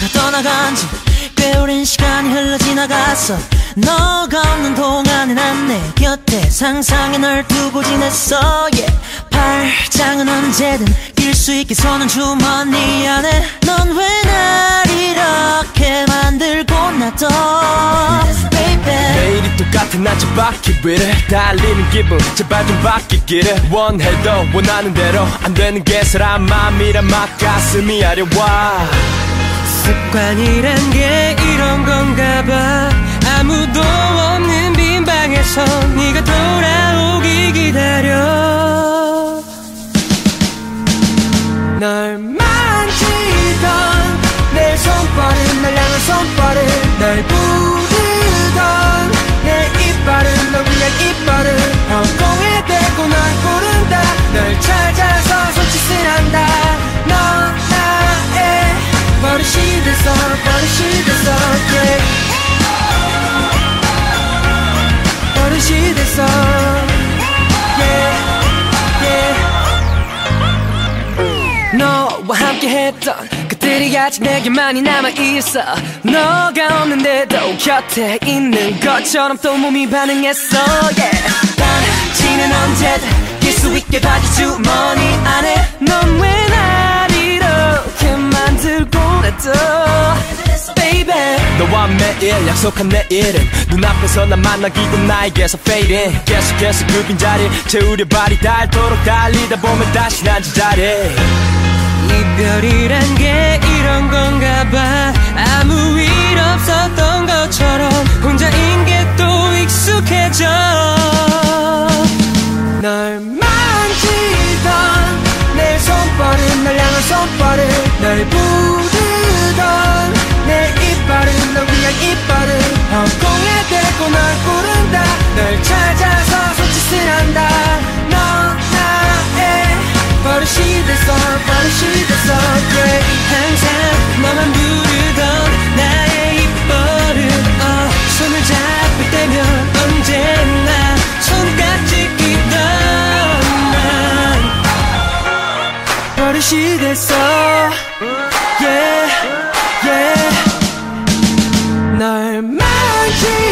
지나간 지 꽤 오랜 시간이 흘러 지나갔어. 너가 없는 동안에 난내 곁에 상상에 널 두고 지냈어. Yeah. 팔짱은 언제든 낄 수 있게 손은 주머니 안에 넌 왜 날 이렇게 만들고 놔둬 매일이 똑같은 나저 바퀴비를 달리는 기분. 제발 좀 바뀌기를 원해도 원하는 대로 안 되는 게 사람 마음이란 막 가슴이 아려와 습관이란 게 이런 건가 어 버릇이 됐어 yeah. 버릇이 됐어 yeah, yeah. 너와 함께 했던 그들이 아직 내게 많이 남아있어 너가 없는데도 곁에 있는 것처럼 또 몸이 반응했어 yeah. 당신은 언제든 baby. 너와 매일 약속한 내일은 눈앞에서 난 만나기고 나에게서 fading 계속 계속 그 빈자리 채우려 발이 닳도록 달리다 보면 다시 난 제자리. 이별이란 게 이런 건가 봐. 아무 일 없었던 것처럼 혼자인 게 또 익숙해져. 널 만지던 내 손발은 날 향한 손발은 널 부르 것이 됐어 yeah, yeah. 널 만지